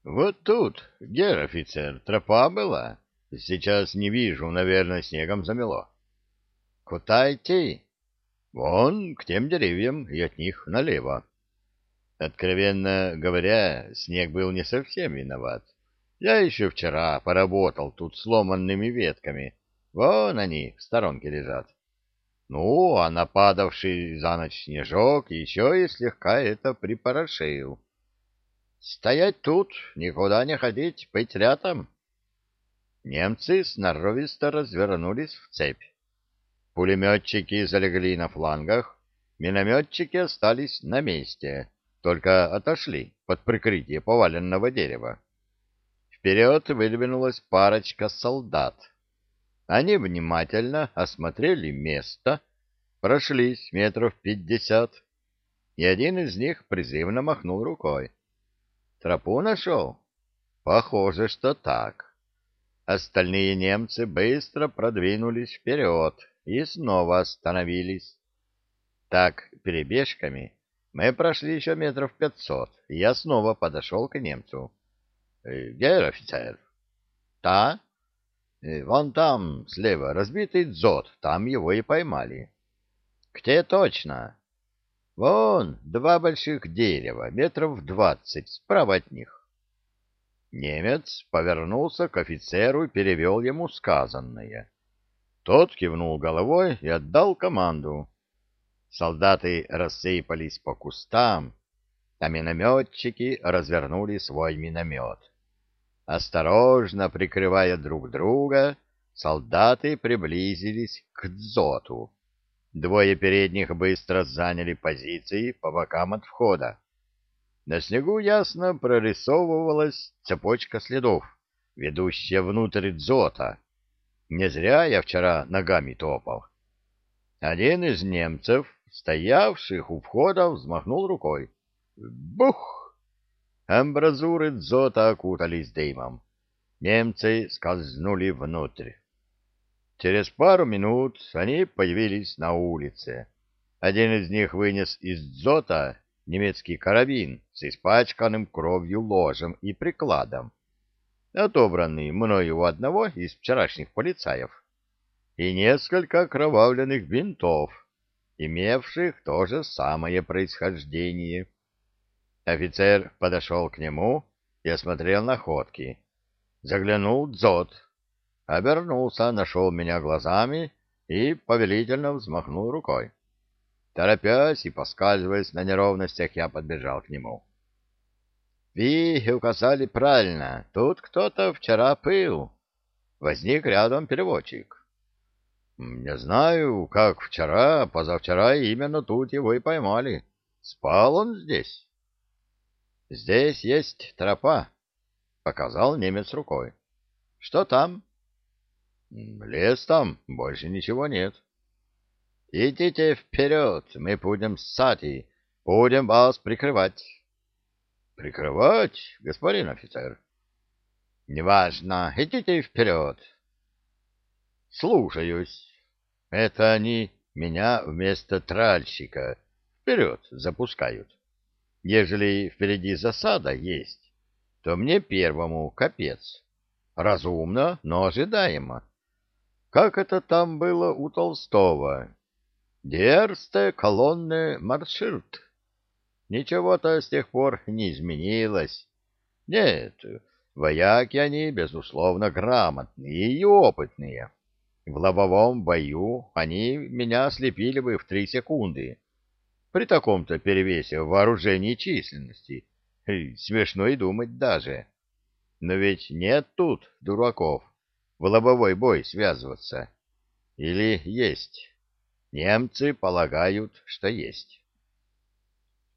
— Вот тут, гер-офицер, тропа была. Сейчас не вижу, наверное, снегом замело. — Куда идти? — Вон, к тем деревьям, и от них налево. Откровенно говоря, снег был не совсем виноват. Я еще вчера поработал тут сломанными ветками. Вон они в сторонке лежат. Ну, а нападавший за ночь снежок еще и слегка это припорошил. Стоять тут, никуда не ходить, быть рядом. Немцы сноровисто развернулись в цепь. Пулеметчики залегли на флангах, минометчики остались на месте, только отошли под прикрытие поваленного дерева. Вперед выдвинулась парочка солдат. Они внимательно осмотрели место, прошлись метров пятьдесят, и один из них призывно махнул рукой. Тропу нашел? Похоже, что так. Остальные немцы быстро продвинулись вперед и снова остановились. Так, перебежками, мы прошли еще метров пятьсот, и я снова подошел к немцу. Э, — Где офицер?. Э, — Вон там, слева, разбитый дзот, там его и поймали. — Где точно? — Вон, два больших дерева, метров двадцать, справа от них. Немец повернулся к офицеру и перевел ему сказанное. Тот кивнул головой и отдал команду. Солдаты рассыпались по кустам, а минометчики развернули свой миномет. Осторожно прикрывая друг друга, солдаты приблизились к дзоту. Двое передних быстро заняли позиции по бокам от входа. На снегу ясно прорисовывалась цепочка следов, ведущая внутрь дзота. Не зря я вчера ногами топал. Один из немцев, стоявших у входа, взмахнул рукой. Бух! Амбразуры дзота окутались дымом. Немцы скользнули внутрь. Через пару минут они появились на улице. Один из них вынес из дзота немецкий карабин с испачканным кровью ложем и прикладом, отобранный мною у одного из вчерашних полицаев, и несколько окровавленных бинтов, имевших то же самое происхождение. Офицер подошел к нему и осмотрел находки. Заглянул дзот, обернулся, нашел меня глазами и повелительно взмахнул рукой. Торопясь и поскальзываясь на неровностях, я подбежал к нему. — Ви указали правильно. Тут кто-то вчера пыл. Возник рядом переводчик. — Не знаю, как вчера, позавчера именно тут его и поймали. Спал он здесь. — Здесь есть тропа, — показал немец рукой. — Что там? — Лес там, больше ничего нет. — Идите вперед, мы будем с Сати, будем вас прикрывать. — Прикрывать, господин офицер? — Неважно, идите вперед. — Слушаюсь. Это они меня вместо тральщика вперед запускают. Ежели впереди засада есть, то мне первому капец. Разумно, но ожидаемо. Как это там было у Толстого? Дерсте колонны марширт. Ничего-то с тех пор не изменилось. Нет, вояки они, безусловно, грамотные и опытные. В лобовом бою они меня ослепили бы в три секунды при таком-то перевесе вооружения и численности. Смешно и думать даже. Но ведь нет тут дураков в лобовой бой связываться. Или есть? Немцы полагают, что есть.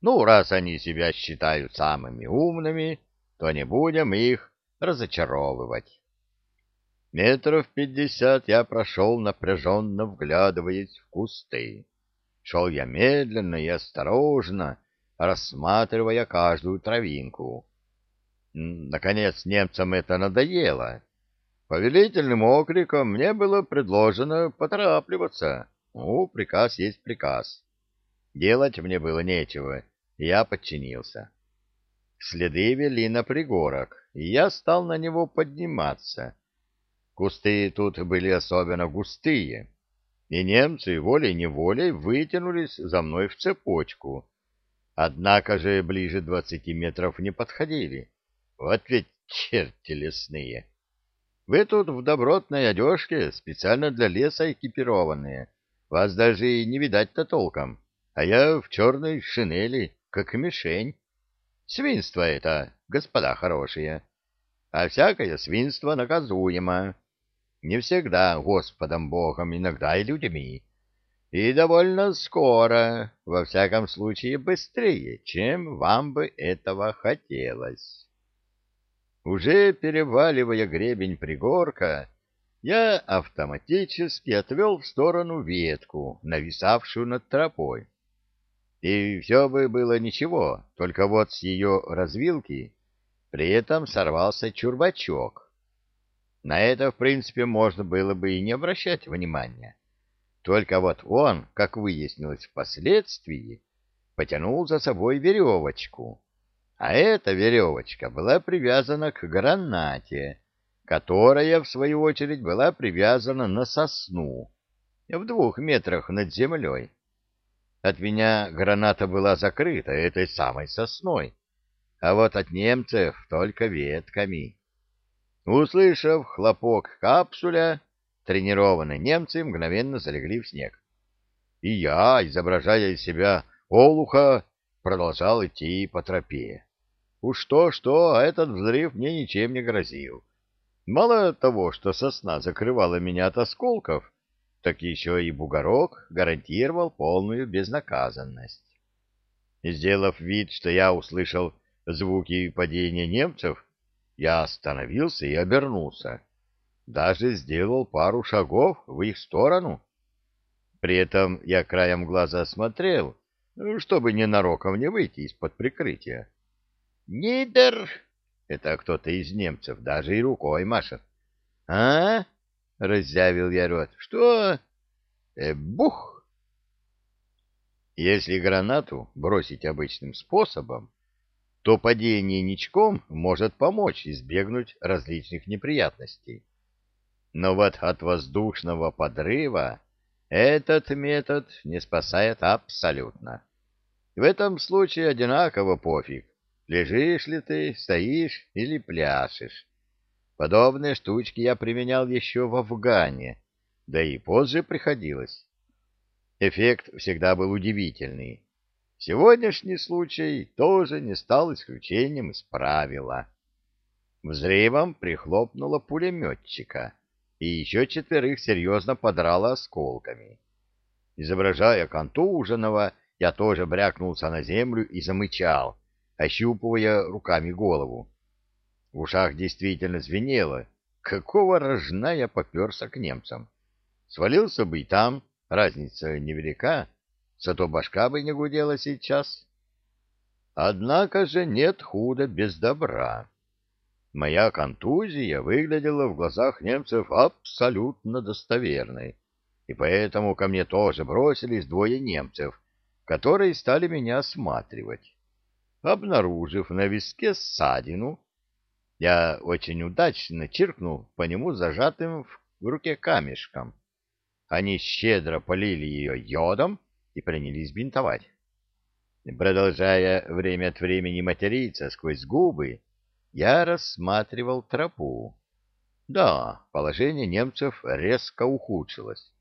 Ну, раз они себя считают самыми умными, то не будем их разочаровывать. Метров пятьдесят я прошел, напряженно вглядываясь в кусты. Шел я медленно и осторожно, рассматривая каждую травинку. Наконец немцам это надоело. Повелительным окриком мне было предложено поторапливаться. Ну, приказ есть приказ. Делать мне было нечего, я подчинился. следы вели на пригорок, и я стал на него подниматься. Кусты тут были особенно густые, и немцы волей-неволей вытянулись за мной в цепочку. Однако же ближе двадцати метров не подходили. Вот ведь черти лесные! Вы тут в добротной одежке, специально для леса экипированные. Вас даже и не видать-то толком, а я в черной шинели, как мишень. Свинство это, господа хорошие. А всякое свинство наказуемо. Не всегда Господом Богом, иногда и людьми. И довольно скоро, во всяком случае быстрее, чем вам бы этого хотелось. Уже переваливая гребень пригорка, я автоматически отвел в сторону ветку, нависавшую над тропой. И все бы было ничего, только вот с ее развилки при этом сорвался чурбачок. На это, в принципе, можно было бы и не обращать внимания. Только вот он, как выяснилось впоследствии, потянул за собой веревочку. А эта веревочка была привязана к гранате, которая, в свою очередь, была привязана на сосну в двух метрах над землей. От меня граната была закрыта этой самой сосной, а вот от немцев только ветками. Услышав хлопок капсуля, тренированные немцы мгновенно залегли в снег. И я, изображая из себя олуха, продолжал идти по тропе. Уж то-что, а этот взрыв мне ничем не грозил. Мало того, что сосна закрывала меня от осколков, так еще и бугорок гарантировал полную безнаказанность. Сделав вид, что я услышал звуки падения немцев, я остановился и обернулся. Даже сделал пару шагов в их сторону. При этом я краем глаза смотрел, чтобы ненароком не выйти из-под прикрытия. «Нидер!» — это кто-то из немцев, даже и рукой машет. «А?» — раззявил я рот. «Что?» э, «Бух!» Если гранату бросить обычным способом, то падение ничком может помочь избегнуть различных неприятностей. Но вот от воздушного подрыва этот метод не спасает абсолютно. В этом случае одинаково пофиг, лежишь ли ты, стоишь или пляшешь. Подобные штучки я применял еще в Афгане, да и позже приходилось. Эффект всегда был удивительный. Сегодняшний случай тоже не стал исключением из правила. Взрывом прихлопнуло пулеметчика, и еще четверых серьезно подрало осколками. Изображая контуженного, я тоже брякнулся на землю и замычал, ощупывая руками голову. В ушах действительно звенело. Какого рожна я поперся к немцам? Свалился бы и там, разница невелика, зато башка бы не гудела сейчас. Однако же нет худа без добра. Моя контузия выглядела в глазах немцев абсолютно достоверной, и поэтому ко мне тоже бросились двое немцев, которые стали меня осматривать. Обнаружив на виске ссадину, я очень удачно чиркнул по нему зажатым в руке камешком. Они щедро полили ее йодом и принялись бинтовать. Продолжая время от времени материться сквозь губы, я рассматривал тропу. Да, положение немцев резко ухудшилось.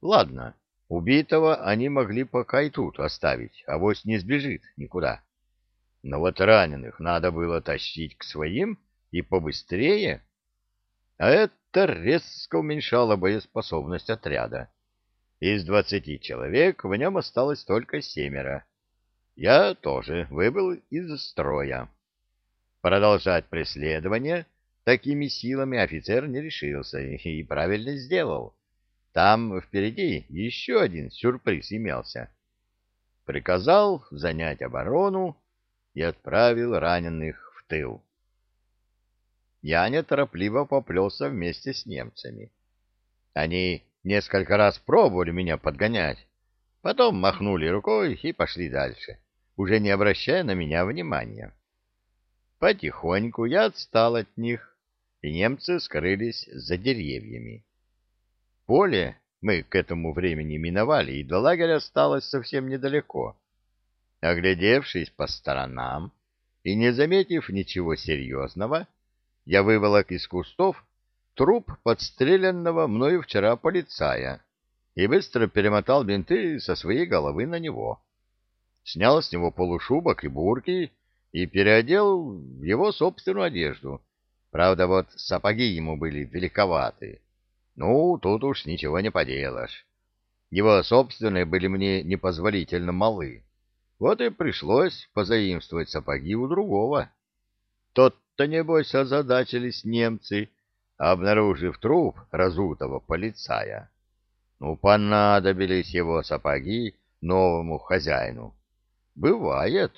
Ладно, убитого они могли пока и тут оставить, а вось не сбежит никуда. Но вот раненых надо было тащить к своим и побыстрее. А это резко уменьшало боеспособность отряда. Из двадцати человек в нем осталось только семеро. Я тоже выбыл из строя. Продолжать преследование такими силами офицер не решился и правильно сделал. Там впереди еще один сюрприз имелся. Приказал занять оборону и отправил раненых в тыл. Я неторопливо поплелся вместе с немцами. Они Несколько раз пробовали меня подгонять, потом махнули рукой и пошли дальше, уже не обращая на меня внимания. Потихоньку я отстал от них, и немцы скрылись за деревьями. Поле мы к этому времени миновали, и до лагеря осталось совсем недалеко. Оглядевшись по сторонам и не заметив ничего серьезного, я выволок из кустов труп подстреленного мною вчера полицая и быстро перемотал бинты со своей головы на него. Снял с него полушубок и бурки и переодел в его собственную одежду. Правда, вот сапоги ему были великоваты. Ну, тут уж ничего не поделаешь. Его собственные были мне непозволительно малы. Вот и пришлось позаимствовать сапоги у другого. Тот-то, небось, озадачились немцы, обнаружив труп разутого полицая. Ну, понадобились его сапоги новому хозяину. Бывает,